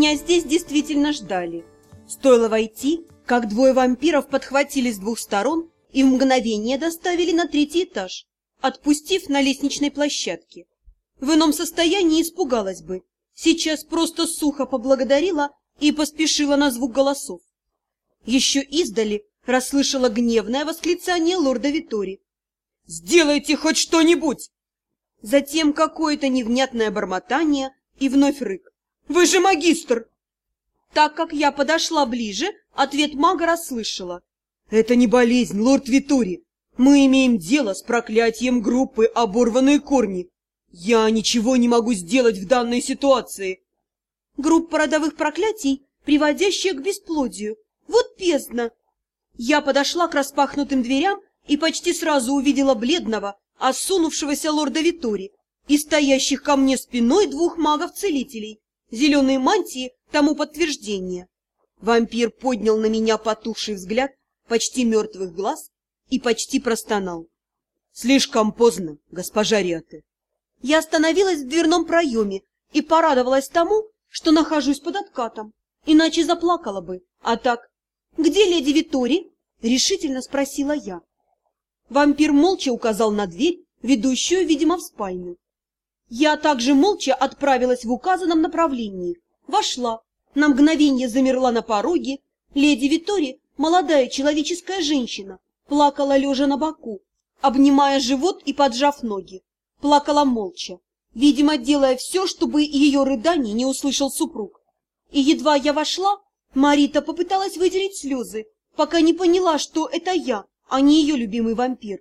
Меня здесь действительно ждали. Стоило войти, как двое вампиров подхватили с двух сторон и в мгновение доставили на третий этаж, отпустив на лестничной площадке. В ином состоянии испугалась бы. Сейчас просто сухо поблагодарила и поспешила на звук голосов. Еще издали расслышала гневное восклицание лорда Витори. «Сделайте хоть что-нибудь!» Затем какое-то невнятное бормотание и вновь рык. «Вы же магистр!» Так как я подошла ближе, ответ мага расслышала. «Это не болезнь, лорд Витори. Мы имеем дело с проклятием группы «Оборванные корни». Я ничего не могу сделать в данной ситуации. Группа родовых проклятий, приводящая к бесплодию. Вот бездна! Я подошла к распахнутым дверям и почти сразу увидела бледного, осунувшегося лорда Витори и стоящих ко мне спиной двух магов-целителей. Зеленые мантии тому подтверждение. Вампир поднял на меня потухший взгляд почти мертвых глаз и почти простонал. «Слишком поздно, госпожа Риате». Я остановилась в дверном проеме и порадовалась тому, что нахожусь под откатом, иначе заплакала бы. А так, где леди Витори? Решительно спросила я. Вампир молча указал на дверь, ведущую, видимо, в спальню. Я также молча отправилась в указанном направлении. Вошла, на мгновение замерла на пороге. Леди Витори, молодая человеческая женщина, плакала лежа на боку, обнимая живот и поджав ноги. Плакала молча, видимо, делая все, чтобы ее рыданий не услышал супруг. И едва я вошла, Марита попыталась вытереть слезы, пока не поняла, что это я, а не ее любимый вампир.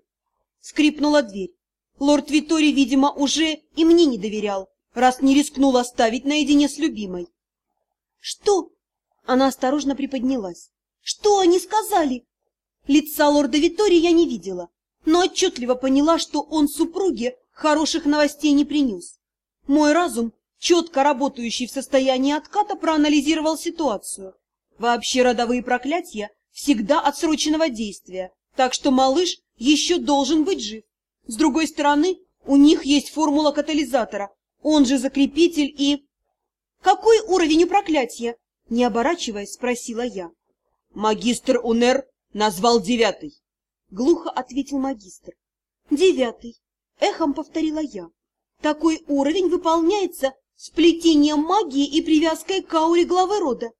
Скрипнула дверь. Лорд Витори, видимо, уже и мне не доверял, раз не рискнул оставить наедине с любимой. «Что?» Она осторожно приподнялась. «Что они сказали?» Лица лорда Витори я не видела, но отчетливо поняла, что он супруге хороших новостей не принес. Мой разум, четко работающий в состоянии отката, проанализировал ситуацию. Вообще родовые проклятия всегда отсроченного действия, так что малыш еще должен быть жив. С другой стороны, у них есть формула катализатора, он же закрепитель и... «Какой уровень у проклятия?» Не оборачиваясь, спросила я. «Магистр Унер назвал девятый», — глухо ответил магистр. «Девятый», — эхом повторила я. «Такой уровень выполняется сплетением магии и привязкой к ауре главы рода».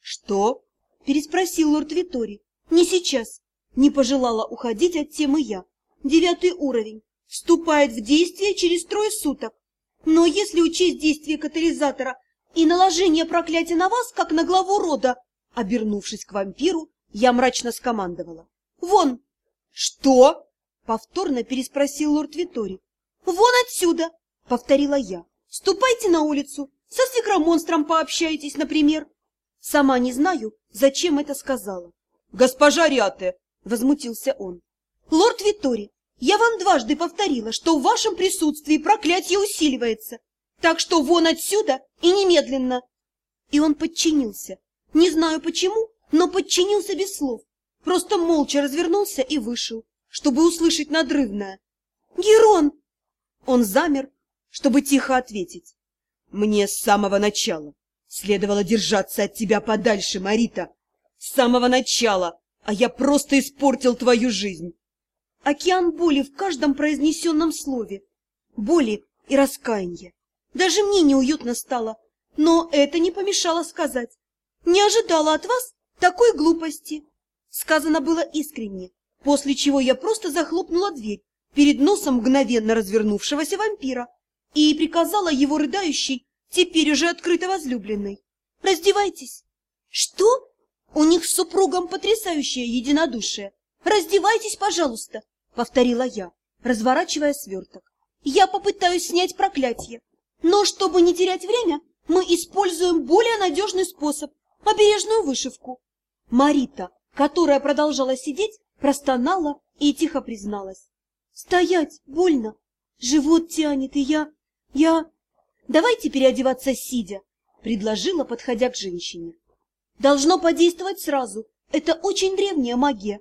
«Что?» — переспросил лорд Витори. «Не сейчас». Не пожелала уходить от темы я. Девятый уровень. Вступает в действие через трое суток. Но если учесть действие катализатора и наложение проклятия на вас, как на главу рода, обернувшись к вампиру, я мрачно скомандовала. «Вон!» «Что?» — повторно переспросил лорд Витори. «Вон отсюда!» — повторила я. «Ступайте на улицу, со свекромонстром пообщайтесь, например». Сама не знаю, зачем это сказала. «Госпожа Ряте!» — возмутился он. «Лорд Витори, я вам дважды повторила, что в вашем присутствии проклятие усиливается, так что вон отсюда и немедленно!» И он подчинился. Не знаю почему, но подчинился без слов. Просто молча развернулся и вышел, чтобы услышать надрывное. «Герон!» Он замер, чтобы тихо ответить. «Мне с самого начала следовало держаться от тебя подальше, Марита. С самого начала, а я просто испортил твою жизнь!» Океан боли в каждом произнесенном слове. Боли и раскаяния. Даже мне неуютно стало, но это не помешало сказать. Не ожидала от вас такой глупости. Сказано было искренне, после чего я просто захлопнула дверь перед носом мгновенно развернувшегося вампира и приказала его рыдающей, теперь уже открыто возлюбленной. «Раздевайтесь!» «Что?» У них с супругом потрясающее единодушие. «Раздевайтесь, пожалуйста!» — повторила я, разворачивая сверток. «Я попытаюсь снять проклятие, но чтобы не терять время, мы используем более надежный способ – обережную вышивку. Марита, которая продолжала сидеть, простонала и тихо призналась. «Стоять больно, живот тянет, и я... я... Давайте переодеваться сидя», – предложила, подходя к женщине. «Должно подействовать сразу, это очень древняя магия».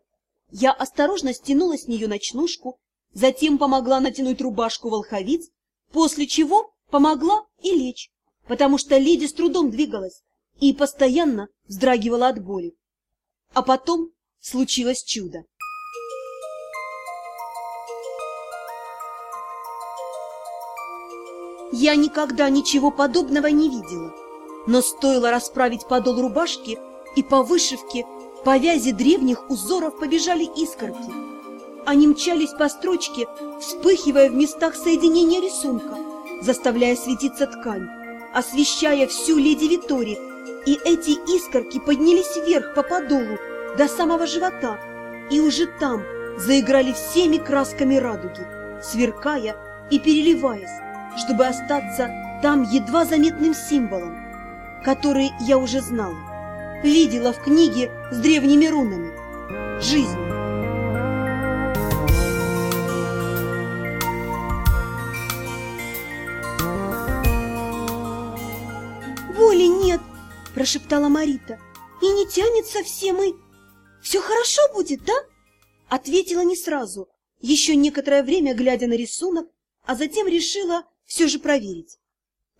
Я осторожно стянула с нее ночнушку, затем помогла натянуть рубашку волховиц, после чего помогла и лечь, потому что леди с трудом двигалась, и постоянно вздрагивала от боли. А потом случилось чудо. Я никогда ничего подобного не видела, но стоило расправить подол рубашки, и по вышивке, по вязи древних узоров побежали искорки. Они мчались по строчке, вспыхивая в местах соединения рисунка, заставляя светиться ткань, освещая всю леди Витори, и эти искорки поднялись вверх по подолу до самого живота, и уже там заиграли всеми красками радуги, сверкая и переливаясь, чтобы остаться там едва заметным символом, который я уже знала, видела в книге с древними рунами. Жизнь. «Воли нет!» – прошептала Марита. «И не тянет совсем, и...» «Все хорошо будет, да?» Ответила не сразу, еще некоторое время глядя на рисунок, а затем решила все же проверить.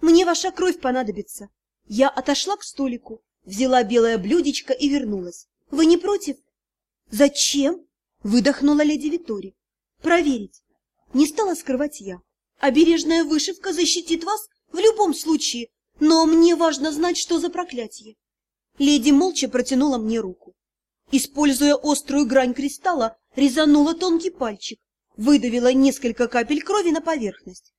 «Мне ваша кровь понадобится». Я отошла к столику, взяла белое блюдечко и вернулась. «Вы не против?» «Зачем?» – выдохнула леди Витори. «Проверить». Не стала скрывать я. «Обережная вышивка защитит вас в любом случае, но мне важно знать, что за проклятие». Леди молча протянула мне руку. Используя острую грань кристалла, резанула тонкий пальчик, выдавила несколько капель крови на поверхность.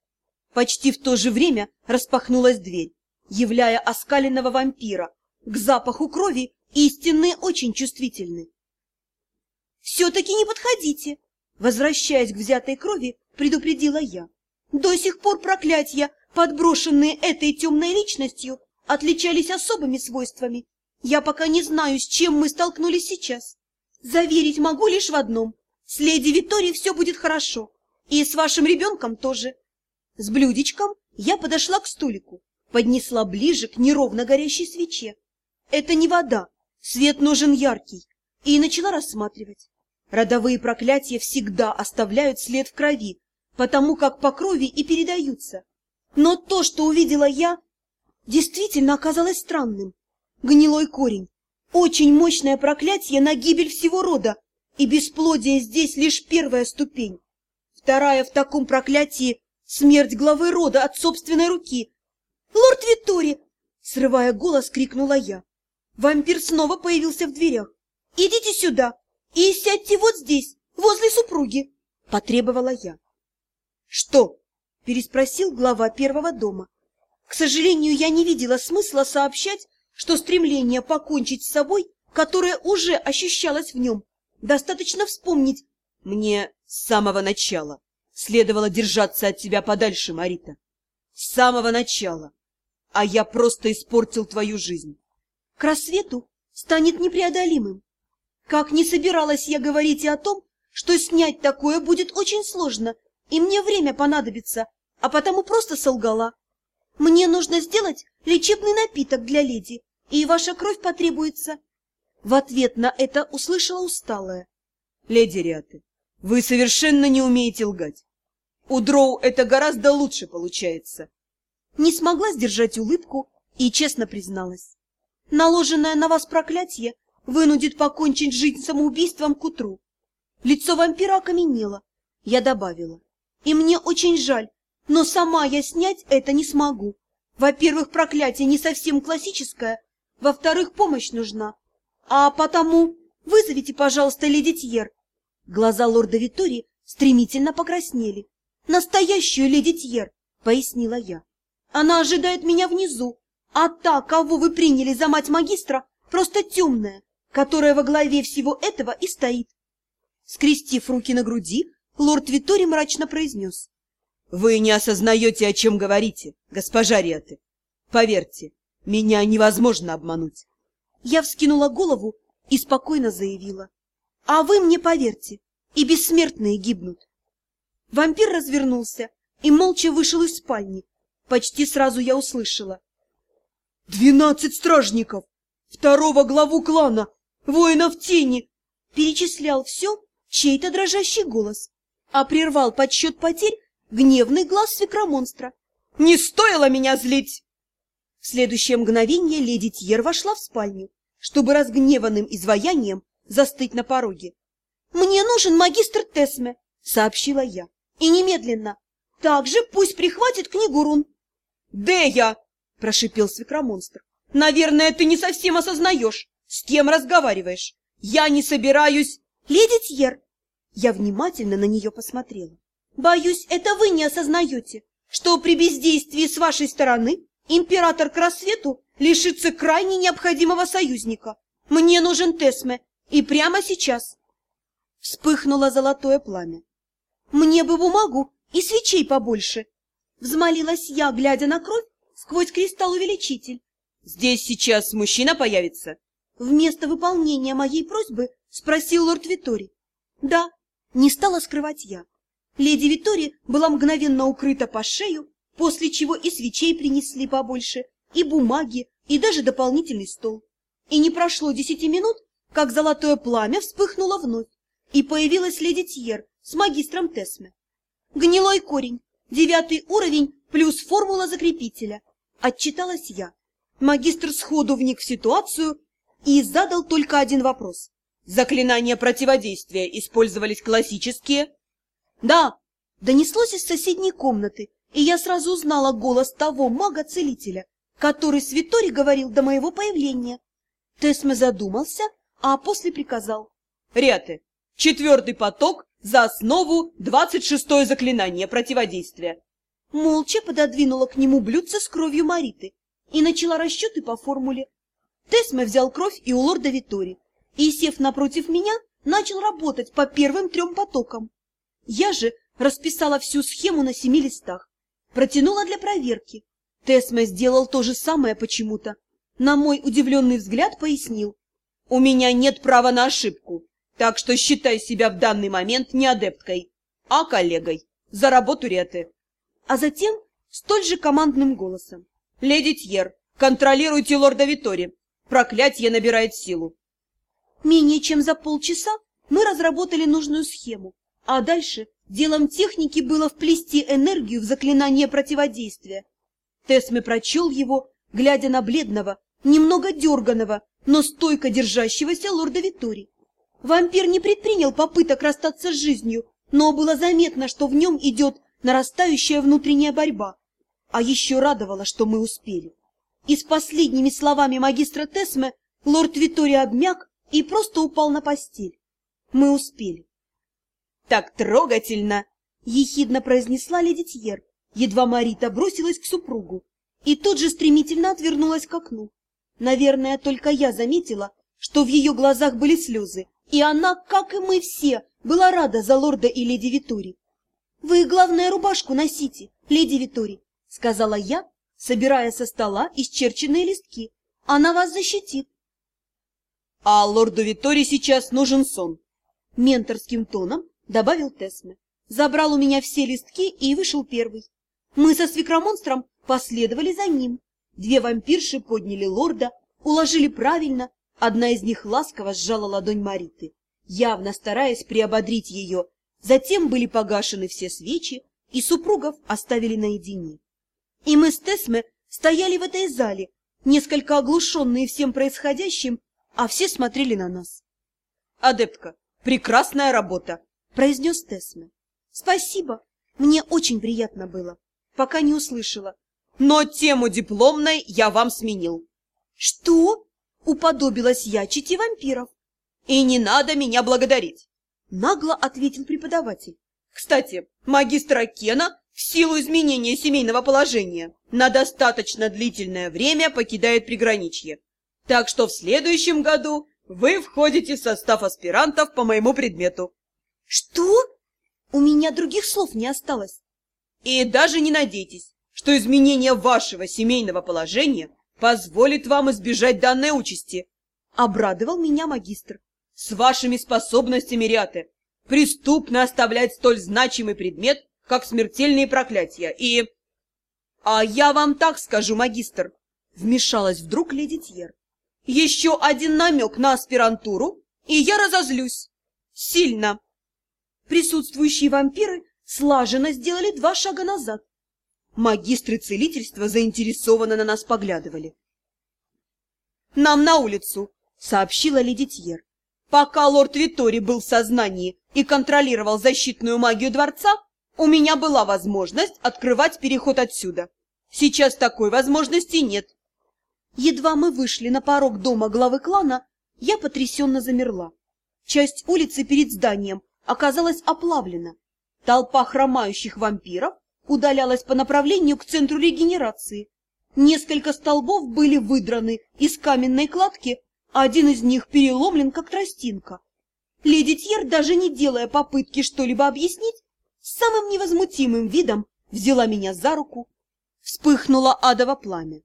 Почти в то же время распахнулась дверь, являя оскаленного вампира. К запаху крови истинные очень чувствительны. «Все-таки не подходите!» Возвращаясь к взятой крови, предупредила я. До сих пор проклятия, подброшенные этой темной личностью, отличались особыми свойствами. Я пока не знаю, с чем мы столкнулись сейчас. Заверить могу лишь в одном. С леди Викторией все будет хорошо. И с вашим ребенком тоже. С блюдечком я подошла к стулику, поднесла ближе к неровно горящей свече. Это не вода, свет нужен яркий. И начала рассматривать. Родовые проклятия всегда оставляют след в крови, потому как по крови и передаются. Но то, что увидела я, действительно оказалось странным гнилой корень. Очень мощное проклятие на гибель всего рода, и бесплодие здесь лишь первая ступень. Вторая в таком проклятии — смерть главы рода от собственной руки. «Лорд Виттори!» — срывая голос, крикнула я. Вампир снова появился в дверях. «Идите сюда и сядьте вот здесь, возле супруги!» — потребовала я. «Что?» — переспросил глава первого дома. К сожалению, я не видела смысла сообщать, что стремление покончить с собой, которое уже ощущалось в нем, достаточно вспомнить. Мне с самого начала следовало держаться от тебя подальше, Марита. С самого начала. А я просто испортил твою жизнь. К рассвету станет непреодолимым. Как не собиралась я говорить и о том, что снять такое будет очень сложно, и мне время понадобится, а потому просто солгала. Мне нужно сделать лечебный напиток для леди, и ваша кровь потребуется. В ответ на это услышала усталая. Леди Риаты, вы совершенно не умеете лгать. У дроу это гораздо лучше получается. Не смогла сдержать улыбку и честно призналась. Наложенное на вас проклятие вынудит покончить жизнь самоубийством к утру. Лицо вампира окаменело. Я добавила. И мне очень жаль, но сама я снять это не смогу. Во-первых, проклятие не совсем классическое, во-вторых, помощь нужна. А потому вызовите, пожалуйста, леди Тьер. Глаза лорда Витори стремительно покраснели. Настоящую леди Тьер, пояснила я. Она ожидает меня внизу, а та, кого вы приняли за мать магистра, просто темная, которая во главе всего этого и стоит. Скрестив руки на груди, лорд Витори мрачно произнес. — Вы не осознаете, о чем говорите, госпожа Риаты. Поверьте, меня невозможно обмануть. Я вскинула голову и спокойно заявила. А вы мне поверьте, и бессмертные гибнут. Вампир развернулся и молча вышел из спальни. Почти сразу я услышала. «Двенадцать стражников! Второго главу клана! Воинов тени!» Перечислял все чей-то дрожащий голос, а прервал подсчет потерь гневный глаз свекромонстра. «Не стоило меня злить!» В следующее мгновение леди Тьер вошла в спальню, чтобы разгневанным изваянием застыть на пороге. «Мне нужен магистр Тесме», — сообщила я. «И немедленно. Также пусть прихватит книгу рун». «Дея!» — прошипел свекромонстр. «Наверное, ты не совсем осознаешь, с кем разговариваешь. Я не собираюсь...» «Леди Тьер!» Я внимательно на нее посмотрела. «Боюсь, это вы не осознаете, что при бездействии с вашей стороны император к рассвету лишится крайне необходимого союзника. Мне нужен Тесме, и прямо сейчас!» Вспыхнуло золотое пламя. «Мне бы бумагу и свечей побольше!» Взмолилась я, глядя на кровь сквозь кристалл-увеличитель. «Здесь сейчас мужчина появится?» Вместо выполнения моей просьбы спросил лорд Витори. «Да», не стала скрывать я. Леди Витори была мгновенно укрыта по шею, после чего и свечей принесли побольше, и бумаги, и даже дополнительный стол. И не прошло десяти минут, как золотое пламя вспыхнуло вновь, и появилась леди Тьер с магистром Тесме. Гнилой корень, девятый уровень плюс формула закрепителя. Отчиталась я. Магистр сходу вник в ситуацию и задал только один вопрос. Заклинания противодействия использовались классические? Да, донеслось из соседней комнаты, и я сразу узнала голос того мага-целителя, который с Витори говорил до моего появления. Тесме задумался, а после приказал. Ряты, четвертый поток за основу двадцать шестое заклинание противодействия. Молча пододвинула к нему блюдце с кровью Мариты и начала расчеты по формуле. Тесме взял кровь и у лорда Витори, и, сев напротив меня, начал работать по первым трем потокам. Я же расписала всю схему на семи листах, протянула для проверки. Тесме сделал то же самое почему-то. На мой удивленный взгляд пояснил. «У меня нет права на ошибку, так что считай себя в данный момент не адепткой, а коллегой. За работу Реты». А затем столь же командным голосом. «Леди Тьер, контролируйте лорда Витори. Проклятье набирает силу. Менее чем за полчаса мы разработали нужную схему, а дальше делом техники было вплести энергию в заклинание противодействия. Тесме прочел его, глядя на бледного, немного дерганого, но стойко держащегося лорда Витори. Вампир не предпринял попыток расстаться с жизнью, но было заметно, что в нем идет нарастающая внутренняя борьба. А еще радовало, что мы успели. И с последними словами магистра Тесме лорд Витори обмяк и просто упал на постель. Мы успели. — Так трогательно! — ехидно произнесла леди Тьер. Едва Марита бросилась к супругу и тут же стремительно отвернулась к окну. Наверное, только я заметила, что в ее глазах были слезы, и она, как и мы все, была рада за лорда и леди Витори. — Вы, главное, рубашку носите, леди Витори, — сказала я, собирая со стола исчерченные листки. — Она вас защитит. А лорду Витори сейчас нужен сон. Менторским тоном добавил Тесме. Забрал у меня все листки и вышел первый. Мы со свекромонстром последовали за ним. Две вампирши подняли лорда, уложили правильно. Одна из них ласково сжала ладонь Мариты, явно стараясь приободрить ее. Затем были погашены все свечи, и супругов оставили наедине. И мы с Тесме стояли в этой зале, несколько оглушенные всем происходящим а все смотрели на нас. — Адептка, прекрасная работа! — произнес Тесме. — Спасибо, мне очень приятно было, пока не услышала. — Но тему дипломной я вам сменил. — Что? — уподобилась я чити вампиров. — И не надо меня благодарить! — нагло ответил преподаватель. — Кстати, магистра Кена в силу изменения семейного положения на достаточно длительное время покидает приграничье. Так что в следующем году вы входите в состав аспирантов по моему предмету. Что? У меня других слов не осталось. И даже не надейтесь, что изменение вашего семейного положения позволит вам избежать данной участи. Обрадовал меня магистр. С вашими способностями, Ряты, преступно оставлять столь значимый предмет, как смертельные проклятия, и... А я вам так скажу, магистр, вмешалась вдруг леди Тьер. Еще один намек на аспирантуру, и я разозлюсь. Сильно. Присутствующие вампиры слаженно сделали два шага назад. Магистры целительства заинтересованно на нас поглядывали. «Нам на улицу!» — сообщила леди Тьер. «Пока лорд Витори был в сознании и контролировал защитную магию дворца, у меня была возможность открывать переход отсюда. Сейчас такой возможности нет». Едва мы вышли на порог дома главы клана, я потрясенно замерла. Часть улицы перед зданием оказалась оплавлена. Толпа хромающих вампиров удалялась по направлению к центру регенерации. Несколько столбов были выдраны из каменной кладки, один из них переломлен, как тростинка. Леди Тьер, даже не делая попытки что-либо объяснить, самым невозмутимым видом взяла меня за руку. Вспыхнуло адово пламя.